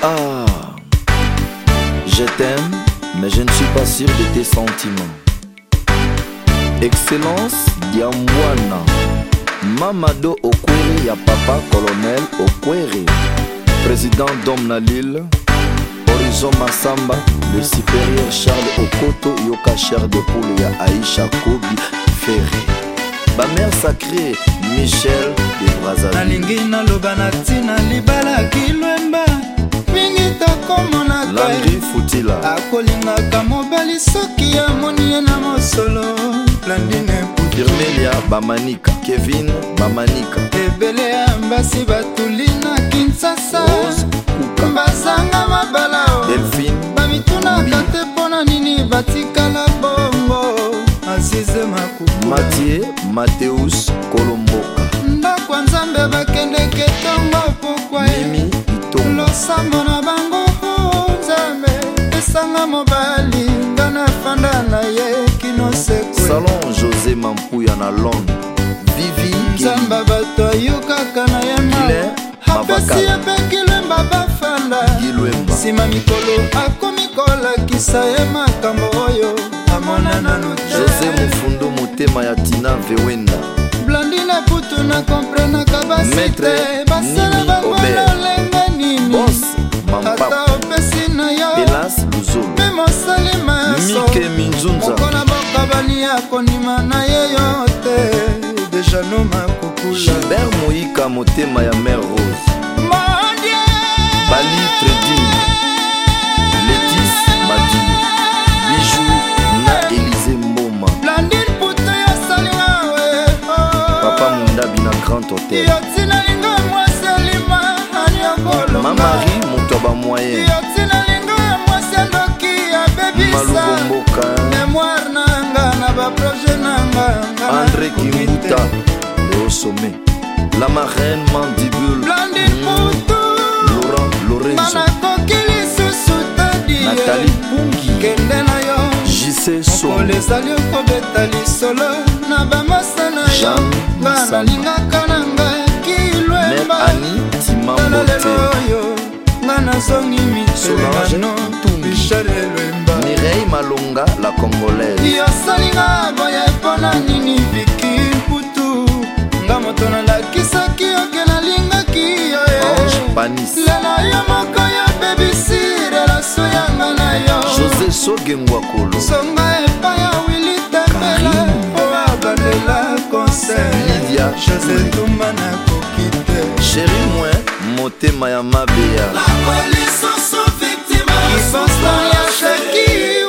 Ah, je t'aime, mais je ne suis pas sûr de tes sentiments. Excellence Diamwana, Mamado Okwere ya papa colonel Okwere, président d'Omnalil, Horizon Massamba, le supérieur Charles Okoto Yoka Cher de Poule ya Aisha Kobi Ferré. Ma mère sacrée Michel de Brazzaville. na libala kilwemba landi futila akolingaka mobali soki amoni ye na mosolo landine irmelia bamanika kevin bamanika ebele ya mbasi batuli na kinsasa bazanga mabala bamitunaka te mpona nini batikala bongo azize makubu matie mateus kolombo mobali nga nafanda na ye kinosekwesalon josé mampuya na londre vivi nzamba bato ayokaka na ye mawa apesi ye mpe kilemba bafanda nsima mikolo akomi kolakisa ye makambo oyo amona nano josé mofundo motema ya tina vewenda blandina putu na komprenaka basi te basala bango lolenge nini ata mpe mosalima yosomokona bokabani ya konima na ye yo te dejano makokulagilbert moyika motema ya mare rose modie bali tredine letis madini biju na elize mboma landine puto yosalinga we oh. papa mondabi na grand hotel yotinalinga mwasi alima aniokolo mamari moto ya bamoyen andré kimbuta au sommet la marraine mandibule hmm. laurent lorenzo nathalie pungi kende na yo jise sokolo ezali okobeta lisolo na bamasa na yo nga nalingaka na ngai kilwemba lelo oyo nga nazongi mitelengano malonga la congolaise yosalinga boya mpona nini viki putu nga moto nalakisaki oke nalingaki yoelelo eh. yo moko yo bebisi relaso yanga na yo josé sogengwa kolo songa epai ya wili tembela po abandela konseil josé tumba nakoki te sheri mwe motema ya mabeya lisusu victima isosta ya sheki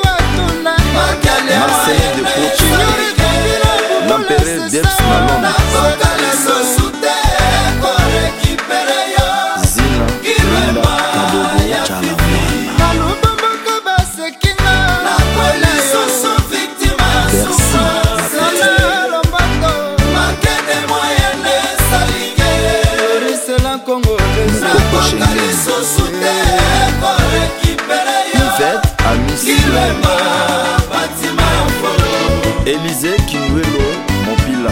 conseiller de coach l'empereur Debs na Londres Zina Linda Kadogo Chala Ivette Amissi kinwelo mopila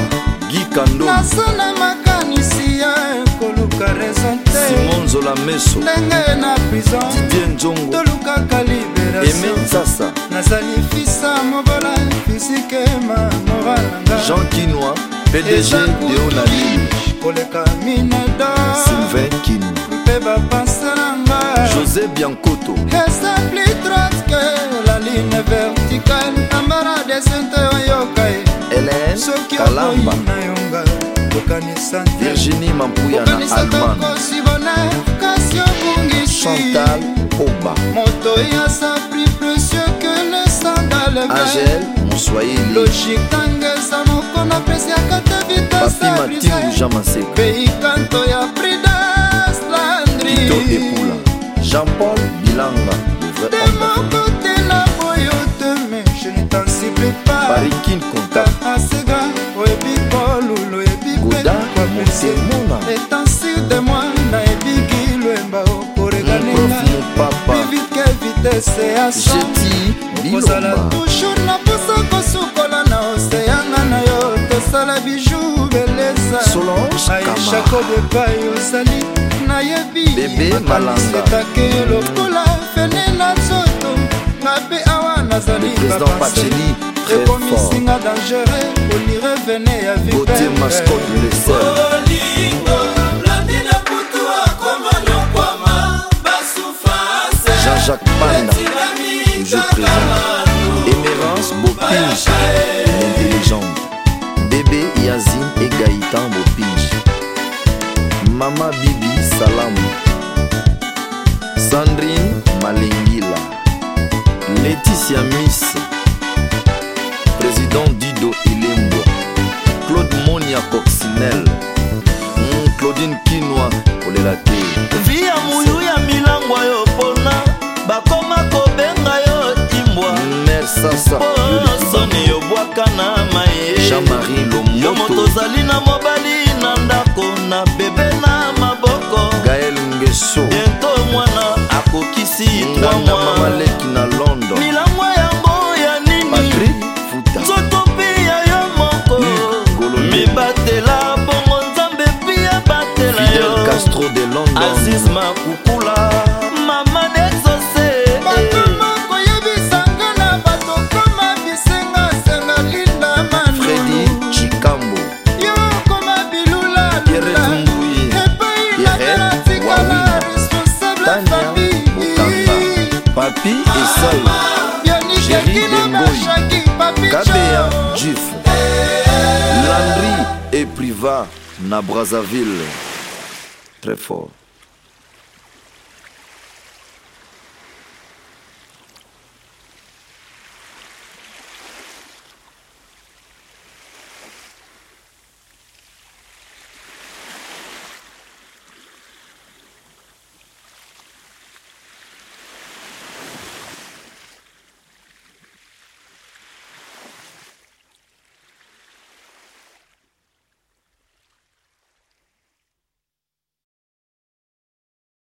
gikandonasala makanisi ya koluka resontesimon zola meso ndenge na prison didie nzongo tolukaka liberaeme nsasa nazali fisa mobola fisikema mora nanga jean kinwa pdg deonalini koleka minada sylvain kinu mpe bapanse nanga josé biancoto esa pli droite ke la ligne verticale na mara desinte oyo kalamba virginie mampuya na allemagne chantal oba angel moswailipapi matingu jean masekito epula jean paul bilanga le vrai homme barikin konta asega oyebi kolulu ebipeetansil de moi nayebiki lwemba oporeganengaivike oh, vitese ya sokozala toujours na posa kosukola na oseyanga na yo tosala biju beleza aishakodepai ozali nayebi ekatake lokola nga mpe awa nazali bapaseli ekomisinga dangere olire vene ya vipeolingo blandina putu akoma lokwama basufase jean-jacques panda toujours présent émérance bopige l'intelligente bébé yazine et gaïtan bopige mama bibi salamu sandrine malingila Laetitia Miss, président Dido Ilembo, Claude Monia Coccinelle, mm, Claudine Kinwa kolela te. Via muyu ya milangwa yo pona bakoma kobenga yo imbwa. Mersasa. Pona soni yo bwaka na maye. Jean-Marie Lomoto. Yo moto ozali na mobali na ndako na bebe na maboko. Gaël Ngeso. Bientôt mwana akokisi 3 mois. na london milango yango ya nini nzoto mpe ya yo moko mibatela bongo nzambe mpe abatela yo aziz makuku Landry et Priva na Brazzaville. Très fort.